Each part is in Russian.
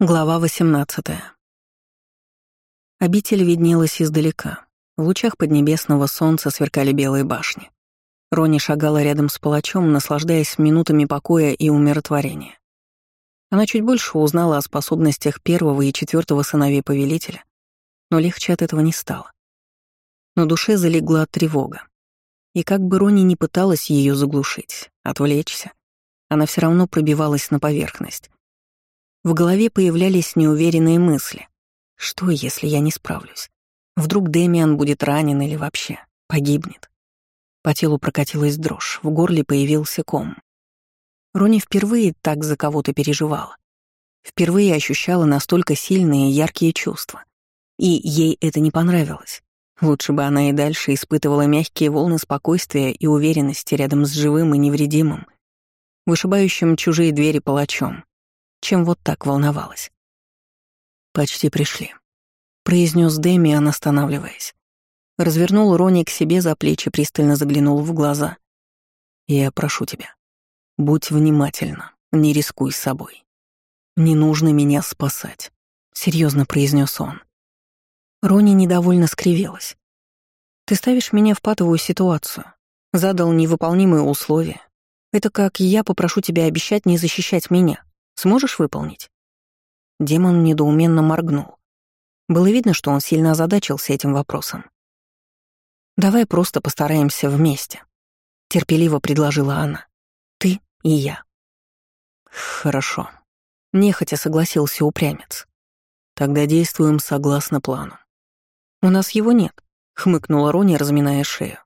Глава 18. Обитель виднелась издалека. В лучах поднебесного солнца сверкали белые башни. Рони шагала рядом с палачом, наслаждаясь минутами покоя и умиротворения. Она чуть больше узнала о способностях первого и четвертого сыновей повелителя, но легче от этого не стало. На душе залегла тревога. И как бы Рони не пыталась ее заглушить, отвлечься, она все равно пробивалась на поверхность. В голове появлялись неуверенные мысли. Что, если я не справлюсь? Вдруг Дэмиан будет ранен или вообще погибнет? По телу прокатилась дрожь, в горле появился ком. Рони впервые так за кого-то переживала. Впервые ощущала настолько сильные и яркие чувства. И ей это не понравилось. Лучше бы она и дальше испытывала мягкие волны спокойствия и уверенности рядом с живым и невредимым, вышибающим чужие двери палачом, чем вот так волновалась. «Почти пришли», — произнес Дэмиан, останавливаясь. Развернул Рони к себе за плечи, пристально заглянул в глаза. «Я прошу тебя, будь внимательна, не рискуй собой. Не нужно меня спасать», — серьезно произнес он. Рони недовольно скривилась. «Ты ставишь меня в патовую ситуацию. Задал невыполнимые условия. Это как я попрошу тебя обещать не защищать меня. Сможешь выполнить?» Демон недоуменно моргнул. Было видно, что он сильно озадачился этим вопросом. «Давай просто постараемся вместе», — терпеливо предложила она. «Ты и я». «Хорошо», — нехотя согласился упрямец. «Тогда действуем согласно плану». «У нас его нет», — хмыкнула Рони, разминая шею.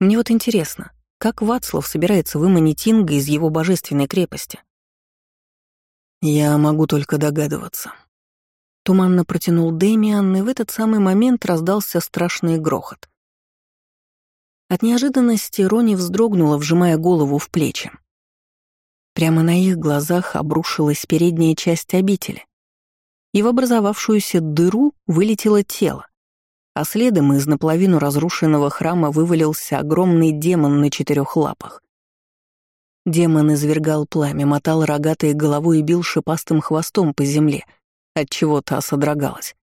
«Мне вот интересно, как Вацлав собирается выманить Инга из его божественной крепости? «Я могу только догадываться». Туманно протянул Дэмиан, и в этот самый момент раздался страшный грохот. От неожиданности Рони вздрогнула, вжимая голову в плечи. Прямо на их глазах обрушилась передняя часть обители, и в образовавшуюся дыру вылетело тело, а следом из наполовину разрушенного храма вывалился огромный демон на четырех лапах. Демон извергал пламя, мотал рогатой головой и бил шипастым хвостом по земле, от чего та содрогалась.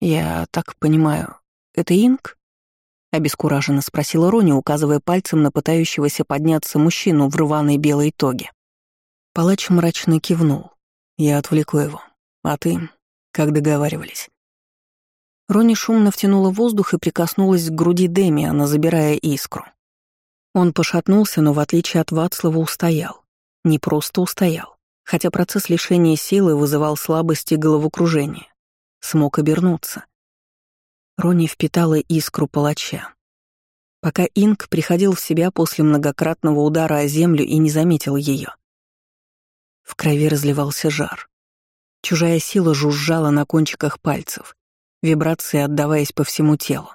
«Я так понимаю, это Инк?» — обескураженно спросила Рони, указывая пальцем на пытающегося подняться мужчину в рваной белой тоге. Палач мрачно кивнул. «Я отвлеку его. А ты, как договаривались?» Рони шумно втянула воздух и прикоснулась к груди Демиана, забирая искру. Он пошатнулся, но в отличие от Вацлава устоял. Не просто устоял, хотя процесс лишения силы вызывал слабость и головокружение. Смог обернуться. Рони впитала искру палача. Пока Инг приходил в себя после многократного удара о землю и не заметил ее. В крови разливался жар. Чужая сила жужжала на кончиках пальцев, вибрации отдаваясь по всему телу.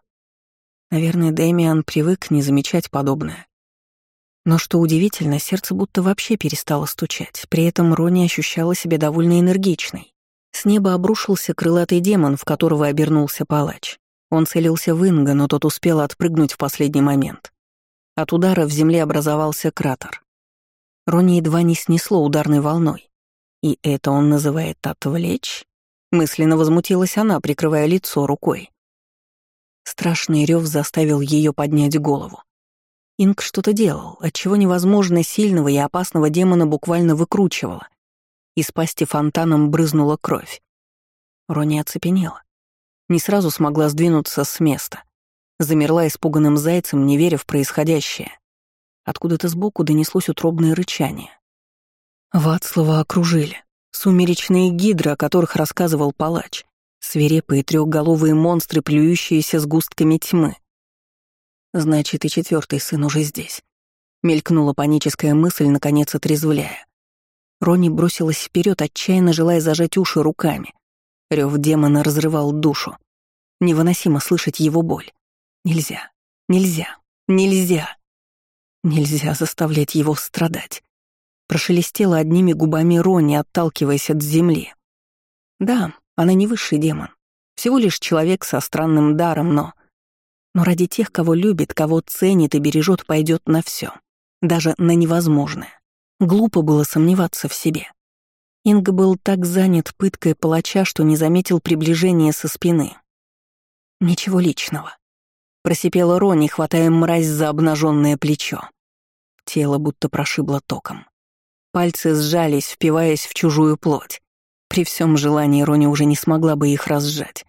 Наверное, Дэмиан привык не замечать подобное. Но что удивительно, сердце будто вообще перестало стучать. При этом Рони ощущала себя довольно энергичной. С неба обрушился крылатый демон, в которого обернулся палач. Он целился в Инга, но тот успел отпрыгнуть в последний момент. От удара в земле образовался кратер. Рони едва не снесло ударной волной. И это он называет «отвлечь»? Мысленно возмутилась она, прикрывая лицо рукой. Страшный рев заставил ее поднять голову. Инг что-то делал, отчего невозможно сильного и опасного демона буквально выкручивало. Из пасти фонтаном брызнула кровь. Рони оцепенела. Не сразу смогла сдвинуться с места. Замерла испуганным зайцем, не веря в происходящее. Откуда-то сбоку донеслось утробное рычание. Вацлава окружили. Сумеречные гидры, о которых рассказывал палач. Свирепые трехголовые монстры, плюющиеся с густками тьмы. Значит, и четвертый сын уже здесь. Мелькнула паническая мысль, наконец отрезвляя. Рони бросилась вперед, отчаянно желая зажать уши руками. Рев демона разрывал душу. Невыносимо слышать его боль. Нельзя, нельзя, нельзя. Нельзя заставлять его страдать. Прошелестела одними губами Рони, отталкиваясь от земли. Да, она не высший демон. Всего лишь человек со странным даром, но... Но ради тех, кого любит, кого ценит и бережет, пойдет на все, Даже на невозможное. Глупо было сомневаться в себе. Инг был так занят пыткой палача, что не заметил приближения со спины. «Ничего личного», — просипела Рони, хватая мразь за обнаженное плечо. Тело будто прошибло током. Пальцы сжались, впиваясь в чужую плоть. При всем желании Рони уже не смогла бы их разжать.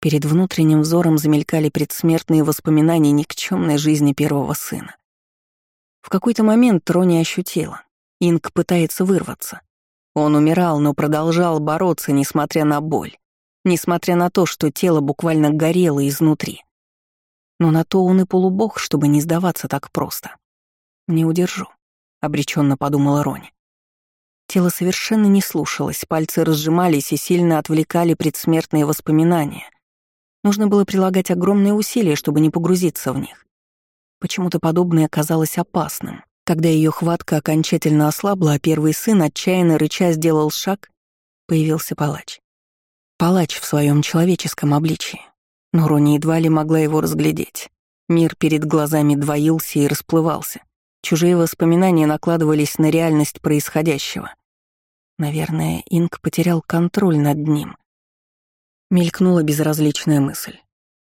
Перед внутренним взором замелькали предсмертные воспоминания никчемной жизни первого сына. В какой-то момент Рони ощутила. Инг пытается вырваться. Он умирал, но продолжал бороться, несмотря на боль, несмотря на то, что тело буквально горело изнутри. Но на то он и полубог, чтобы не сдаваться так просто. «Не удержу», — обреченно подумала Рони. Тело совершенно не слушалось, пальцы разжимались и сильно отвлекали предсмертные воспоминания. Нужно было прилагать огромные усилия, чтобы не погрузиться в них. Почему-то подобное казалось опасным. Когда ее хватка окончательно ослабла, а первый сын, отчаянно рыча, сделал шаг, появился палач. Палач в своем человеческом обличии. Но Рони едва ли могла его разглядеть. Мир перед глазами двоился и расплывался. Чужие воспоминания накладывались на реальность происходящего. Наверное, Инг потерял контроль над ним. Мелькнула безразличная мысль.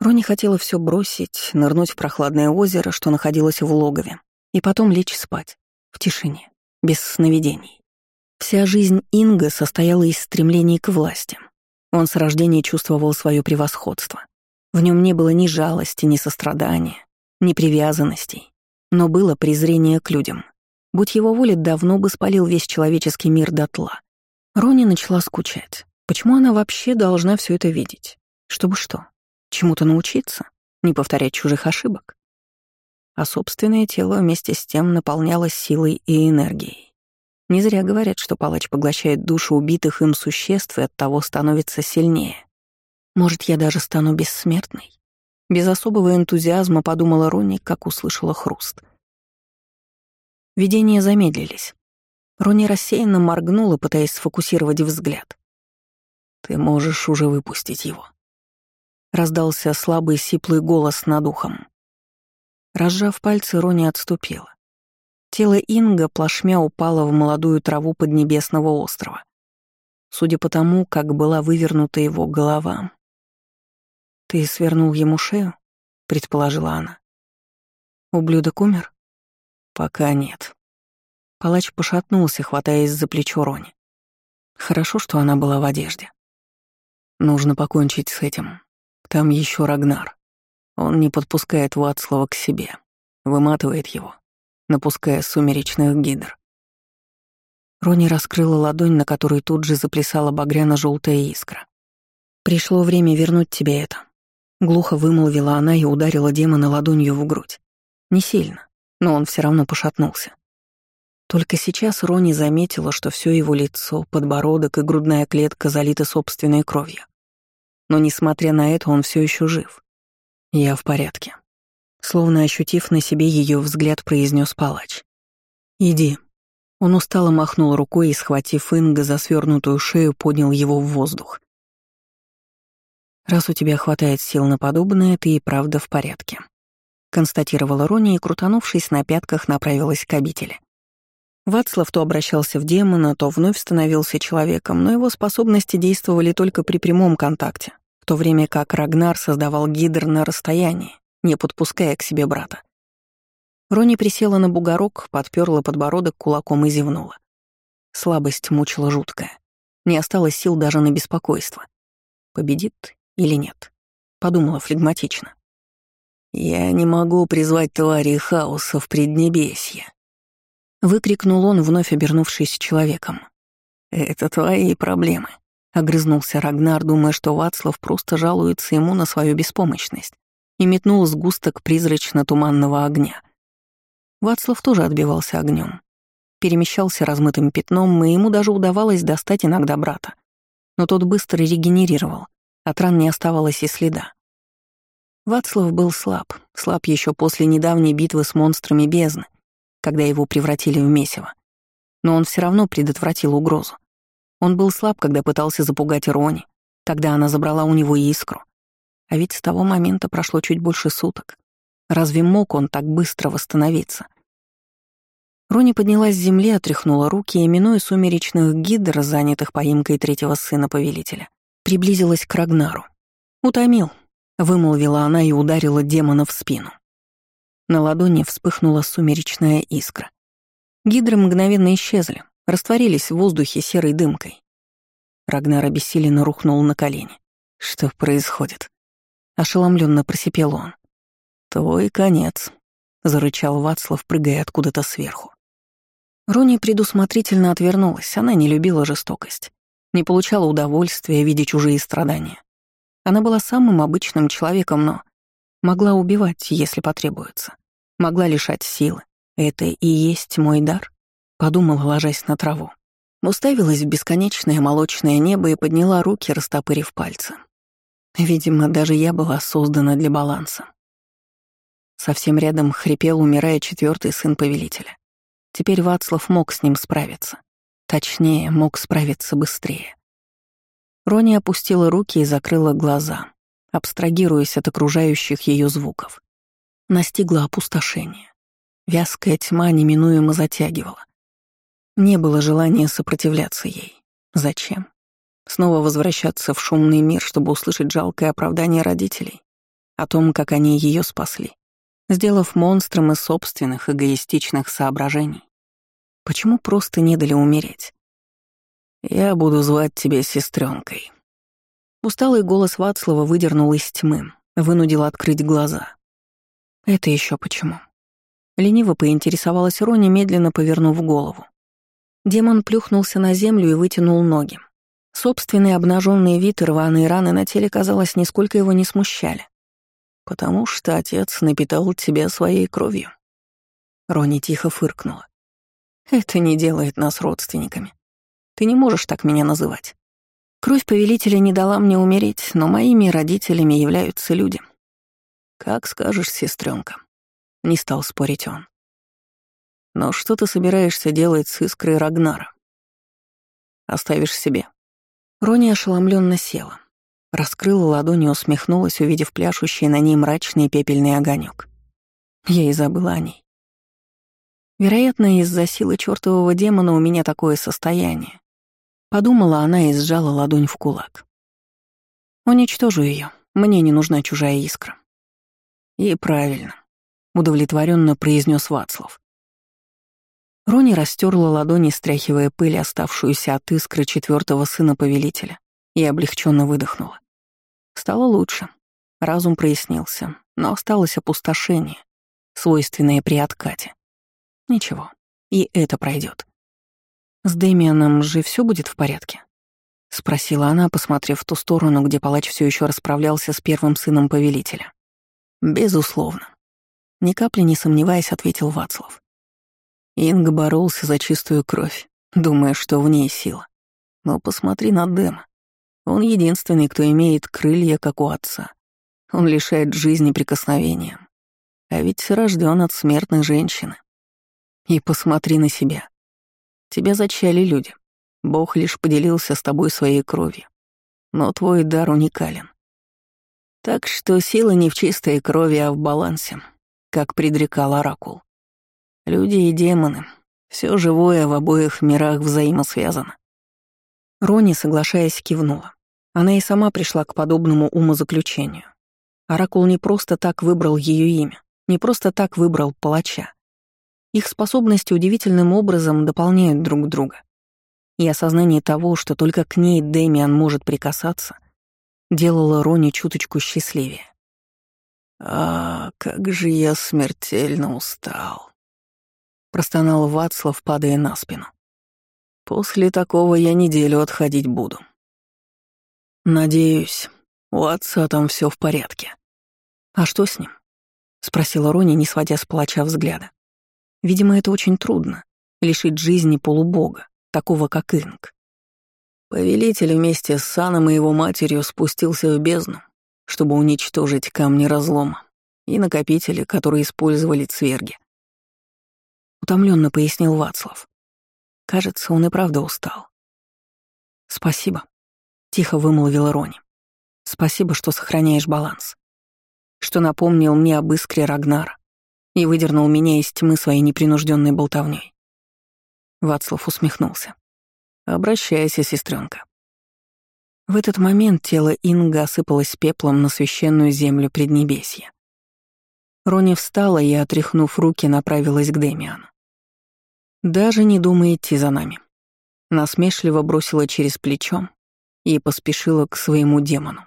Рони хотела все бросить, нырнуть в прохладное озеро, что находилось в логове, и потом лечь спать, в тишине, без сновидений. Вся жизнь Инга состояла из стремлений к власти. Он с рождения чувствовал свое превосходство. В нем не было ни жалости, ни сострадания, ни привязанностей, но было презрение к людям. Будь его воля, давно бы спалил весь человеческий мир дотла. Рони начала скучать. Почему она вообще должна все это видеть? Чтобы что? Чему-то научиться? Не повторять чужих ошибок? а собственное тело вместе с тем наполнялось силой и энергией. Не зря говорят, что палач поглощает душу убитых им существ и оттого становится сильнее. Может, я даже стану бессмертной? Без особого энтузиазма подумала Рони, как услышала хруст. Видения замедлились. Рони рассеянно моргнула, пытаясь сфокусировать взгляд. «Ты можешь уже выпустить его». Раздался слабый сиплый голос над ухом. Разжав пальцы, Рони отступила. Тело Инга плашмя упало в молодую траву поднебесного острова. Судя по тому, как была вывернута его голова. «Ты свернул ему шею?» — предположила она. «Ублюдок умер?» «Пока нет». Палач пошатнулся, хватаясь за плечо Рони. Хорошо, что она была в одежде. Нужно покончить с этим. Там еще Рагнар. Он не подпускает Вацлава к себе, выматывает его, напуская сумеречных гидр. Рони раскрыла ладонь, на которой тут же заплясала багряно-желтая искра. «Пришло время вернуть тебе это», — глухо вымолвила она и ударила демона ладонью в грудь. Не сильно, но он все равно пошатнулся. Только сейчас Рони заметила, что все его лицо, подбородок и грудная клетка залиты собственной кровью. Но, несмотря на это, он все еще жив. «Я в порядке», — словно ощутив на себе ее взгляд, произнес палач. «Иди». Он устало махнул рукой и, схватив Инга за свернутую шею, поднял его в воздух. «Раз у тебя хватает сил на подобное, ты и правда в порядке», — констатировала Рони и, крутанувшись на пятках, направилась к обители. Вацлав то обращался в демона, то вновь становился человеком, но его способности действовали только при прямом контакте в то время как Рагнар создавал гидр на расстоянии, не подпуская к себе брата. Рони присела на бугорок, подперла подбородок кулаком и зевнула. Слабость мучила жуткая. Не осталось сил даже на беспокойство. Победит или нет? Подумала флегматично. «Я не могу призвать твари хаоса в преднебесье», — выкрикнул он, вновь обернувшись человеком. «Это твои проблемы. Огрызнулся Рагнар, думая, что Вацлав просто жалуется ему на свою беспомощность, и метнул сгусток призрачно-туманного огня. Вацлав тоже отбивался огнем, перемещался размытым пятном, и ему даже удавалось достать иногда брата. Но тот быстро регенерировал, от ран не оставалось и следа. Вацлав был слаб, слаб еще после недавней битвы с монстрами бездны, когда его превратили в месиво. Но он все равно предотвратил угрозу. Он был слаб, когда пытался запугать Рони, когда она забрала у него искру. А ведь с того момента прошло чуть больше суток. Разве мог он так быстро восстановиться? Рони поднялась с земли, отряхнула руки и, минуя сумеречных гидр, занятых поимкой третьего сына повелителя, приблизилась к Рагнару. «Утомил», — вымолвила она и ударила демона в спину. На ладони вспыхнула сумеречная искра. Гидры мгновенно исчезли, растворились в воздухе серой дымкой. Рагнар обессиленно рухнул на колени. «Что происходит?» Ошеломленно просипел он. «Твой конец», — зарычал Вацлав, прыгая откуда-то сверху. Рони предусмотрительно отвернулась, она не любила жестокость, не получала удовольствия, видя чужие страдания. Она была самым обычным человеком, но могла убивать, если потребуется, могла лишать силы. Это и есть мой дар, подумала, ложась на траву. Уставилась в бесконечное молочное небо и подняла руки, растопырив пальцы. Видимо, даже я была создана для баланса. Совсем рядом хрипел, умирая четвертый сын повелителя. Теперь Вацлав мог с ним справиться. Точнее, мог справиться быстрее. Рони опустила руки и закрыла глаза, абстрагируясь от окружающих ее звуков. Настигла опустошение. Вязкая тьма неминуемо затягивала. Не было желания сопротивляться ей. Зачем? Снова возвращаться в шумный мир, чтобы услышать жалкое оправдание родителей о том, как они ее спасли сделав монстром из собственных эгоистичных соображений. Почему просто не дали умереть? «Я буду звать тебя сестренкой. Усталый голос Вацлава выдернул из тьмы, вынудил открыть глаза. «Это еще почему?» Лениво поинтересовалась Рони, медленно повернув голову. Демон плюхнулся на землю и вытянул ноги. Собственный обнаженный вид и рваные раны на теле, казалось, нисколько его не смущали. «Потому что отец напитал тебя своей кровью». Рони тихо фыркнула. «Это не делает нас родственниками. Ты не можешь так меня называть. Кровь повелителя не дала мне умереть, но моими родителями являются люди. Как скажешь, сестренка. Не стал спорить он. Но что ты собираешься делать с искрой Рагнара? Оставишь себе. Рони ошеломленно села. Раскрыла ладонь и усмехнулась, увидев пляшущий на ней мрачный пепельный огонек. Я и забыла о ней. Вероятно, из-за силы чертового демона у меня такое состояние. Подумала она и сжала ладонь в кулак. Уничтожу ее. Мне не нужна чужая искра. И правильно, удовлетворенно произнес Вацлав. Рони растерла ладони, стряхивая пыль, оставшуюся от искры четвертого сына повелителя, и облегченно выдохнула. Стало лучше. Разум прояснился, но осталось опустошение, свойственное при откате. Ничего, и это пройдет. «С Дэмианом же все будет в порядке?» — спросила она, посмотрев в ту сторону, где палач все еще расправлялся с первым сыном повелителя. «Безусловно». Ни капли не сомневаясь, ответил Вацлав. Инг боролся за чистую кровь, думая, что в ней сила. Но посмотри на Дэма. Он единственный, кто имеет крылья, как у отца. Он лишает жизни прикосновением. А ведь рожден от смертной женщины. И посмотри на себя. Тебя зачали люди. Бог лишь поделился с тобой своей кровью. Но твой дар уникален. Так что сила не в чистой крови, а в балансе, как предрекал Оракул. Люди и демоны, все живое в обоих мирах взаимосвязано. Рони, соглашаясь, кивнула. Она и сама пришла к подобному умозаключению. Оракул не просто так выбрал ее имя, не просто так выбрал палача. Их способности удивительным образом дополняют друг друга. И осознание того, что только к ней Дэмиан может прикасаться, делало Рони чуточку счастливее. «А, как же я смертельно устал!» Простонал Вацлав, падая на спину. После такого я неделю отходить буду. Надеюсь, у отца там все в порядке. А что с ним? Спросила Рони, не сводя с плача взгляда. Видимо, это очень трудно — лишить жизни полубога, такого как Инг. Повелитель вместе с Саном и его матерью спустился в бездну, чтобы уничтожить камни разлома и накопители, которые использовали цверги. Утомленно пояснил Вацлав. Кажется, он и правда устал. «Спасибо», — тихо вымолвила Рони. «Спасибо, что сохраняешь баланс. Что напомнил мне об искре Рагнара и выдернул меня из тьмы своей непринужденной болтовней. Вацлав усмехнулся. «Обращайся, сестренка. В этот момент тело Инга осыпалось пеплом на священную землю Преднебесья. Рони встала и, отряхнув руки, направилась к Демиану. «Даже не думай идти за нами». Насмешливо бросила через плечо и поспешила к своему демону.